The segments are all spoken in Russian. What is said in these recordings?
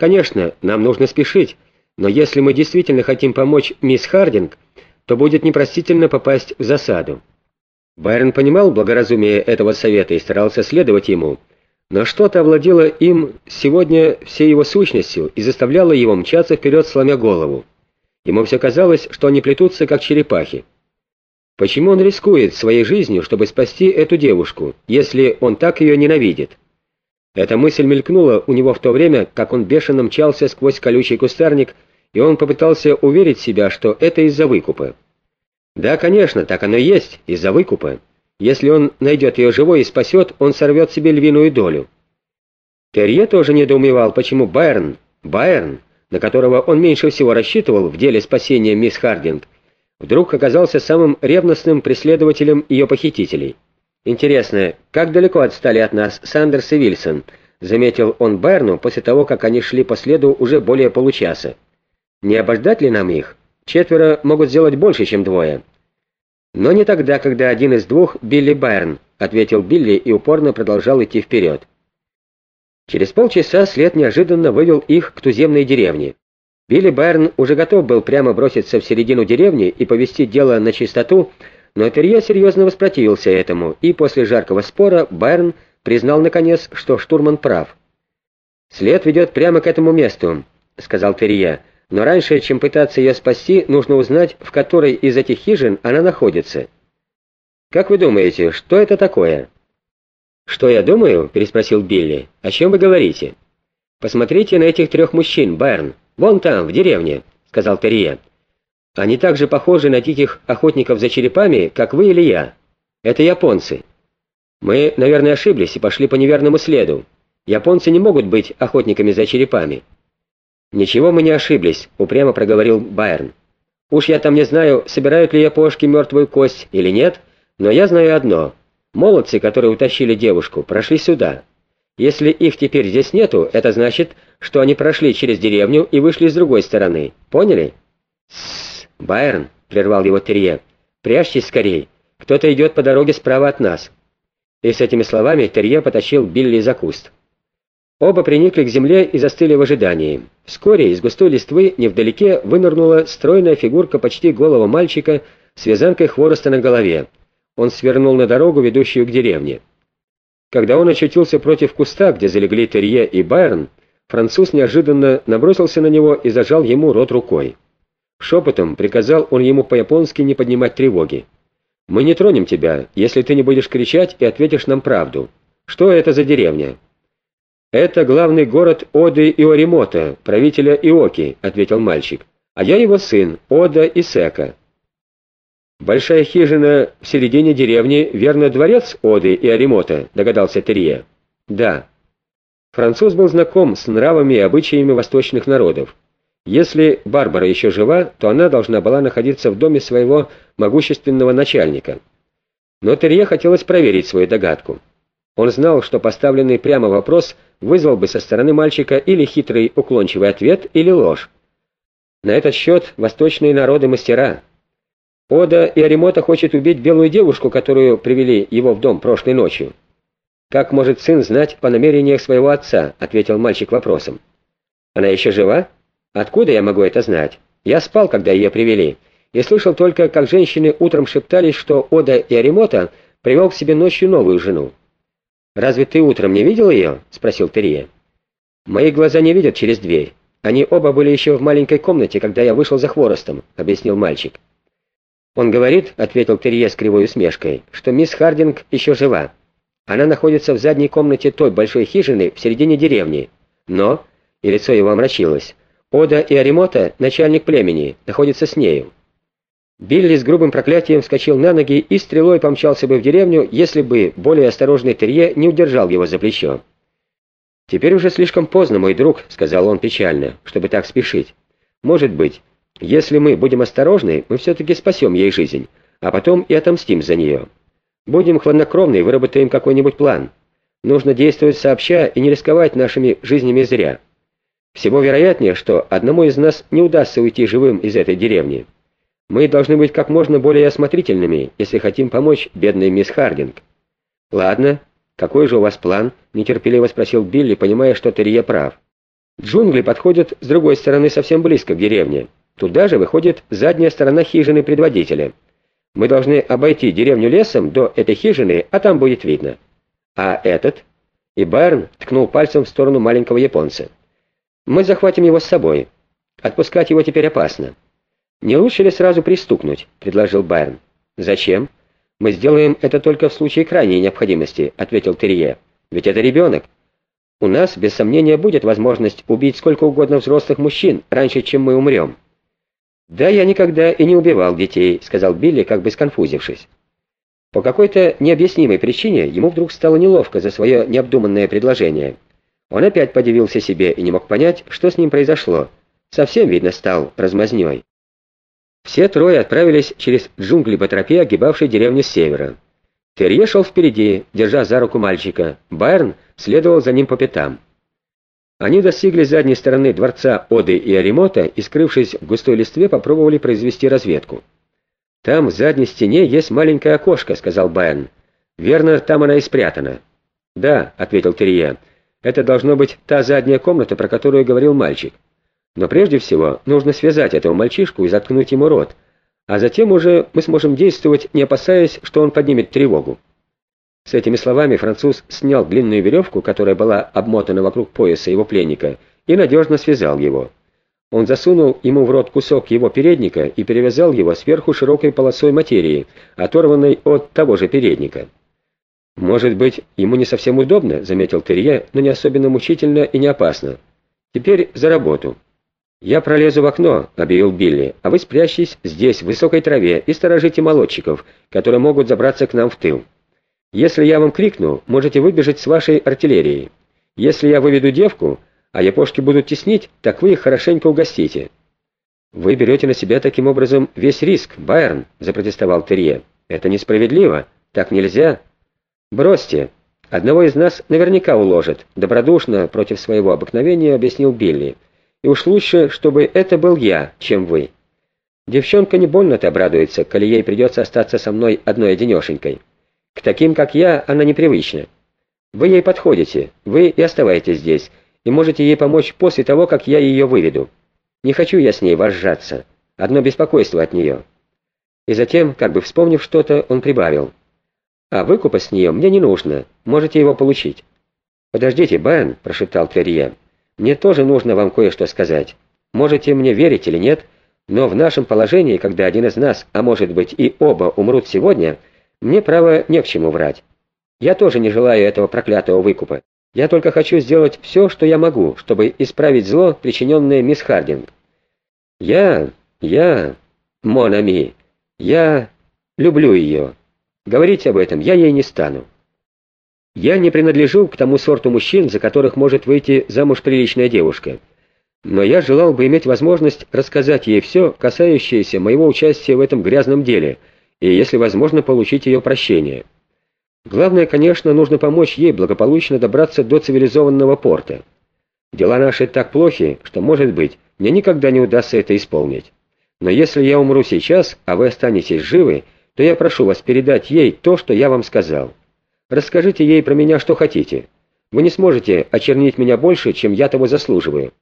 Конечно, нам нужно спешить, но если мы действительно хотим помочь мисс Хардинг, то будет непростительно попасть в засаду. Байрон понимал благоразумие этого совета и старался следовать ему, но что-то овладело им сегодня всей его сущностью и заставляло его мчаться вперед, сломя голову. Ему все казалось, что они плетутся, как черепахи. Почему он рискует своей жизнью, чтобы спасти эту девушку, если он так ее ненавидит? Эта мысль мелькнула у него в то время, как он бешено мчался сквозь колючий кустарник, и он попытался уверить себя, что это из-за выкупа. Да, конечно, так оно и есть, из-за выкупа. Если он найдет ее живой и спасет, он сорвет себе львиную долю. Терье тоже недоумевал, почему Байерн, Байерн, на которого он меньше всего рассчитывал в деле спасения мисс Хардинг, вдруг оказался самым ревностным преследователем ее похитителей. «Интересно, как далеко отстали от нас Сандерс и Вильсон?» — заметил он Байерну после того, как они шли по следу уже более получаса. «Не обождать ли нам их? Четверо могут сделать больше, чем двое». «Но не тогда, когда один из двух — Билли Байерн», — ответил Билли и упорно продолжал идти вперед. Через полчаса след неожиданно вывел их к туземной деревне. Билли Байерн уже готов был прямо броситься в середину деревни и повести дело на чистоту, но Терье серьезно воспротивился этому, и после жаркого спора Байрон признал наконец, что штурман прав. «След ведет прямо к этому месту», — сказал Терье, «но раньше, чем пытаться ее спасти, нужно узнать, в которой из этих хижин она находится». «Как вы думаете, что это такое?» «Что я думаю?» — переспросил Билли. «О чем вы говорите?» «Посмотрите на этих трех мужчин, Байрон. Вон там, в деревне», — сказал Терье. Они так же похожи на диких охотников за черепами, как вы или я. Это японцы. Мы, наверное, ошиблись и пошли по неверному следу. Японцы не могут быть охотниками за черепами. Ничего мы не ошиблись, упрямо проговорил Байерн. Уж я там не знаю, собирают ли япошки мертвую кость или нет, но я знаю одно. Молодцы, которые утащили девушку, прошли сюда. Если их теперь здесь нету, это значит, что они прошли через деревню и вышли с другой стороны. Поняли? «Байрон», — прервал его Терье, — «прячьтесь скорей. Кто-то идет по дороге справа от нас». И с этими словами Терье потащил Билли за куст. Оба приникли к земле и застыли в ожидании. Вскоре из густой листвы невдалеке вынырнула стройная фигурка почти голого мальчика с вязанкой хвороста на голове. Он свернул на дорогу, ведущую к деревне. Когда он очутился против куста, где залегли Терье и Байрон, француз неожиданно набросился на него и зажал ему рот рукой. Шепотом приказал он ему по-японски не поднимать тревоги. «Мы не тронем тебя, если ты не будешь кричать и ответишь нам правду. Что это за деревня?» «Это главный город Оды Иоримота, правителя Иоки», — ответил мальчик. «А я его сын, Ода Исека». «Большая хижина в середине деревни, верно, дворец Оды и Оримота», — догадался Терье. «Да». Француз был знаком с нравами и обычаями восточных народов. Если Барбара еще жива, то она должна была находиться в доме своего могущественного начальника. Но Терье хотелось проверить свою догадку. Он знал, что поставленный прямо вопрос вызвал бы со стороны мальчика или хитрый уклончивый ответ, или ложь. На этот счет восточные народы мастера. Ода и Аримота хочет убить белую девушку, которую привели его в дом прошлой ночью. «Как может сын знать по намерениях своего отца?» — ответил мальчик вопросом. «Она еще жива?» Откуда я могу это знать? Я спал, когда ее привели, и слышал только, как женщины утром шептались, что Ода и Аримота привел к себе ночью новую жену. «Разве ты утром не видел ее?» — спросил Терье. «Мои глаза не видят через дверь. Они оба были еще в маленькой комнате, когда я вышел за хворостом», — объяснил мальчик. «Он говорит», — ответил Терье с кривой усмешкой, — «что мисс Хардинг еще жива. Она находится в задней комнате той большой хижины в середине деревни. Но...» — и лицо его омрачилось. Ода и Аримота, начальник племени, находится с нею. Билли с грубым проклятием вскочил на ноги и стрелой помчался бы в деревню, если бы более осторожный Терье не удержал его за плечо. «Теперь уже слишком поздно, мой друг», — сказал он печально, — «чтобы так спешить. Может быть, если мы будем осторожны, мы все-таки спасем ей жизнь, а потом и отомстим за нее. Будем хладнокровны и выработаем какой-нибудь план. Нужно действовать сообща и не рисковать нашими жизнями зря». Всего вероятнее, что одному из нас не удастся уйти живым из этой деревни. Мы должны быть как можно более осмотрительными, если хотим помочь бедной мисс Хардинг. Ладно, какой же у вас план? нетерпеливо спросил Билли, понимая, что Терье прав. Джунгли подходят с другой стороны совсем близко к деревне. Туда же выходит задняя сторона хижины предводителя. Мы должны обойти деревню лесом до этой хижины, а там будет видно. А этот? И Байрон ткнул пальцем в сторону маленького японца. Мы захватим его с собой. Отпускать его теперь опасно. Не лучше ли сразу пристукнуть, предложил Байрон. Зачем? Мы сделаем это только в случае крайней необходимости, ответил Терье. Ведь это ребенок. У нас, без сомнения, будет возможность убить сколько угодно взрослых мужчин раньше, чем мы умрем. «Да, я никогда и не убивал детей», — сказал Билли, как бы сконфузившись. По какой-то необъяснимой причине ему вдруг стало неловко за свое необдуманное предложение. Он опять подивился себе и не мог понять, что с ним произошло. Совсем, видно, стал размазнёй. Все трое отправились через джунгли по тропе, огибавшей деревню с севера. Терье шел впереди, держа за руку мальчика. Байрон следовал за ним по пятам. Они достигли задней стороны дворца Оды и Аримота и, скрывшись в густой листве, попробовали произвести разведку. «Там, в задней стене, есть маленькое окошко», — сказал Байерн. «Верно, там она и спрятана». «Да», — ответил Терье, — «это должно быть та задняя комната, про которую говорил мальчик. Но прежде всего нужно связать этого мальчишку и заткнуть ему рот, а затем уже мы сможем действовать, не опасаясь, что он поднимет тревогу». С этими словами француз снял длинную веревку, которая была обмотана вокруг пояса его пленника, и надежно связал его. Он засунул ему в рот кусок его передника и перевязал его сверху широкой полосой материи, оторванной от того же передника. «Может быть, ему не совсем удобно», — заметил Терье, — «но не особенно мучительно и не опасно. Теперь за работу». «Я пролезу в окно», — объявил Билли, — «а вы спрячьтесь здесь, в высокой траве, и сторожите молодчиков, которые могут забраться к нам в тыл». Если я вам крикну, можете выбежать с вашей артиллерией. Если я выведу девку, а япошки будут теснить, так вы их хорошенько угостите». «Вы берете на себя таким образом весь риск, Байерн», — запротестовал Терье. «Это несправедливо. Так нельзя». «Бросьте. Одного из нас наверняка уложат», — добродушно, против своего обыкновения, объяснил Билли. «И уж лучше, чтобы это был я, чем вы. Девчонка не больно-то обрадуется, коли ей придется остаться со мной одной-одинешенькой». К таким, как я, она непривычна. Вы ей подходите, вы и оставайтесь здесь, и можете ей помочь после того, как я ее выведу. Не хочу я с ней вожжаться, одно беспокойство от нее». И затем, как бы вспомнив что-то, он прибавил. «А выкупа с нее мне не нужно, можете его получить». «Подождите, Бен», — прошептал Тверье, — «мне тоже нужно вам кое-что сказать. Можете мне верить или нет, но в нашем положении, когда один из нас, а может быть и оба умрут сегодня, — мне, право, не к чему врать. Я тоже не желаю этого проклятого выкупа. Я только хочу сделать все, что я могу, чтобы исправить зло, причиненное мисс Хардинг. Я, я, Монами, я люблю ее. Говорить об этом я ей не стану. Я не принадлежу к тому сорту мужчин, за которых может выйти замуж приличная девушка. Но я желал бы иметь возможность рассказать ей все, касающееся моего участия в этом грязном деле — и, если возможно, получить ее прощение. Главное, конечно, нужно помочь ей благополучно добраться до цивилизованного порта. Дела наши так плохи, что, может быть, мне никогда не удастся это исполнить. Но если я умру сейчас, а вы останетесь живы, то я прошу вас передать ей то, что я вам сказал. Расскажите ей про меня, что хотите. Вы не сможете очернить меня больше, чем я того заслуживаю.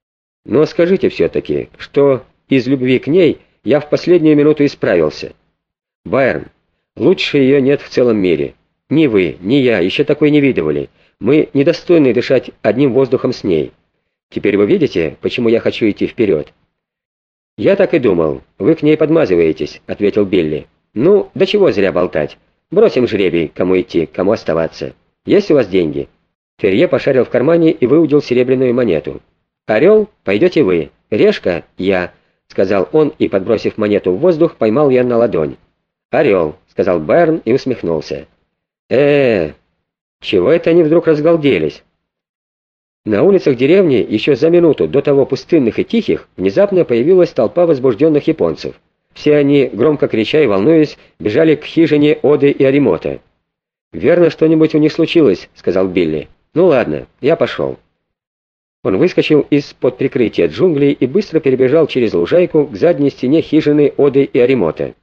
Но скажите все-таки, что из любви к ней я в последнюю минуту исправился». Байрон, лучше ее нет в целом мире. Ни вы, ни я еще такой не видывали. Мы недостойны дышать одним воздухом с ней. Теперь вы видите, почему я хочу идти вперед?» «Я так и думал. Вы к ней подмазываетесь», — ответил Билли. «Ну, до чего зря болтать. Бросим жребий, кому идти, кому оставаться. Есть у вас деньги?» Ферье пошарил в кармане и выудил серебряную монету. «Орел, пойдете вы. Решка — я», — сказал он и, подбросив монету в воздух, поймал ее на ладонь. «Орел», — сказал Берн и усмехнулся. э чего это они вдруг разгалделись?» На улицах деревни еще за минуту до того пустынных и тихих внезапно появилась толпа возбужденных японцев. Все они, громко крича и волнуясь, бежали к хижине Оды и Аримота. «Верно, что-нибудь у них случилось», — сказал Билли. «Ну ладно, я пошел». Он выскочил из-под прикрытия джунглей и быстро перебежал через лужайку к задней стене хижины Оды и Аримота.